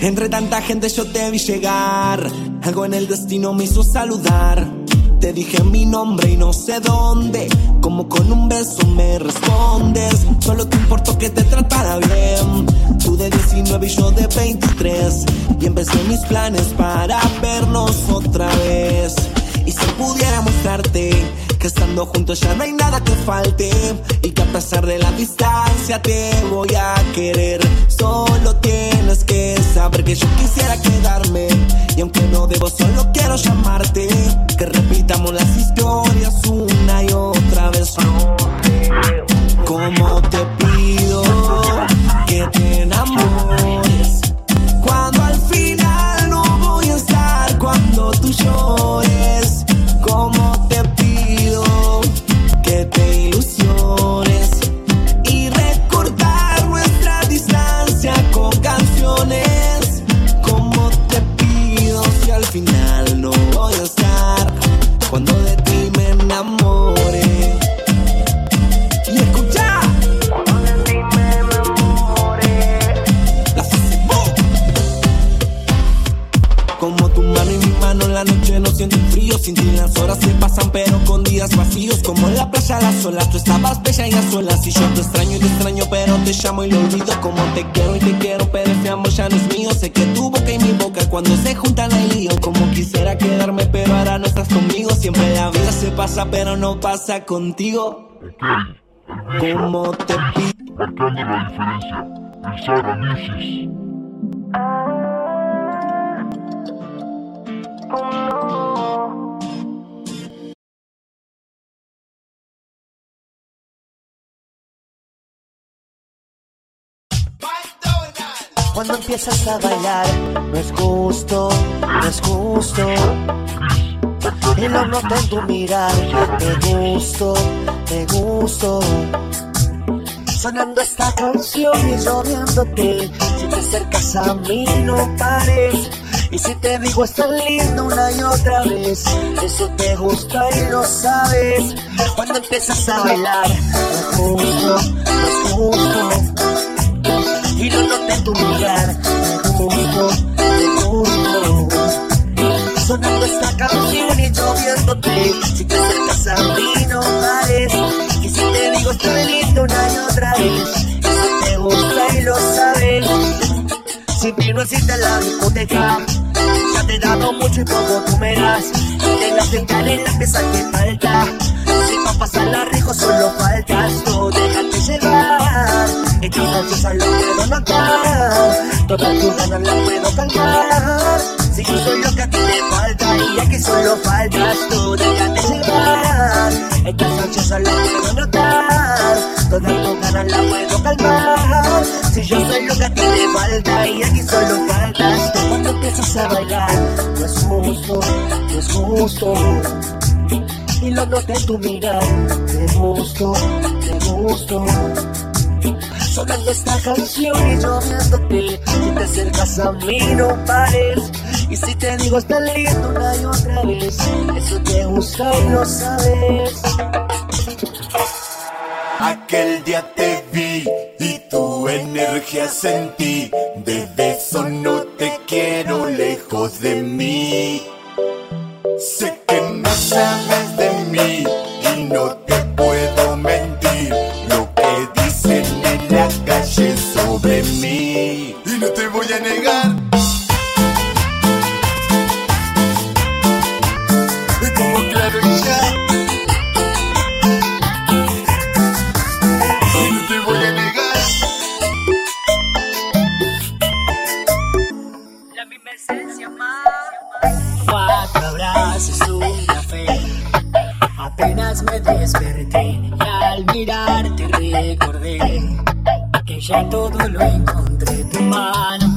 Entre tanta gente yo te vi llegar. Algo en el destino me hizo saludar. Te dije mi nombre y no sé dónde. Como con un beso me respondes. Solo te importó que te tratara bien. Tú de 19 y yo de 23. Y empecé mis planes para vernos otra vez. Y si pudiera mostrarte juntos ya no hay nada que falte. Y que a pesar de la distancia te voy a querer. Solo tienes que saber que yo quisiera quedarme. Y aunque no debo solo quiero llamarte Sin ti las horas se pasan pero con días vacíos. Como en la playa a las olas, tú estabas bella y a solas. Y yo te extraño y te extraño pero te llamo y lo olvido. Como te quiero y te quiero pero este amor ya no es mío. Sé que tu boca y mi boca cuando se juntan hay lío. Como quisiera quedarme pero ahora no estás conmigo. Siempre la vida se pasa pero no pasa contigo. Como te pido Marcando la diferencia. El Sara Cuando empiezas a bailar, no es justo, no es justo. Y lo noto en tu mirar, te gusto, te gusto. Sonando esta canción y yo viéndote. Si te acercas a mí, no pares. Y si te digo es tan lindo una y otra vez, eso te gusta y lo sabes. Cuando empiezas a bailar, no es justo, no es justo y lo noté tu mirar. Me gusto, me gusto. Sonando esta canción y yo viéndote. Si te acercas a mí, no pares. Y si te digo estoy lindo una y otra vez, eso te gusta y lo sabes. Sin ti no existe la discoteca. Ya te he dado mucho y poco tú me das. En la central en la pieza que falta. Si pa' pasarla rico solo faltas tú, déjate llevar. Estas noches lo puedo notar. Todas tus ganas las puedo calmar. Si yo soy lo que a ti te falta y aquí solo faltas tú, déjate llevar. Estas noches solo puedo notar. Todas tus ganas las puedo calmar. Si yo soy lo que a ti te falta y aquí solo faltas tú. Cuando empiezas a bailar, no es justo, no es justo y lo noté en tu mirar. Te gusto, te gusto. Sonando esta canción y yo viéndote. Si te acercas a mí, no pares. Y si te digo está lindo una y otra vez, eso te gusta y lo sabes. Aquel día te vi y tu energía sentí. De beso no te quiero lejos de mí. Sé que no sabes de mí y no te Apenas me desperté y al mirarte recordé que ya todo lo encontré. Tu mano,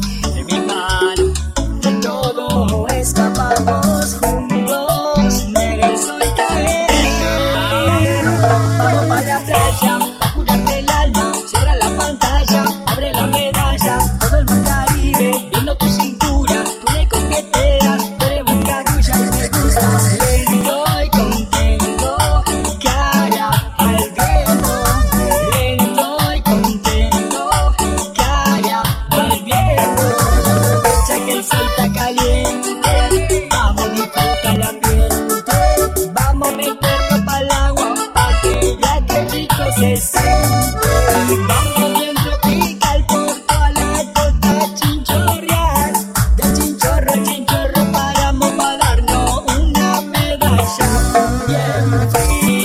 Bye.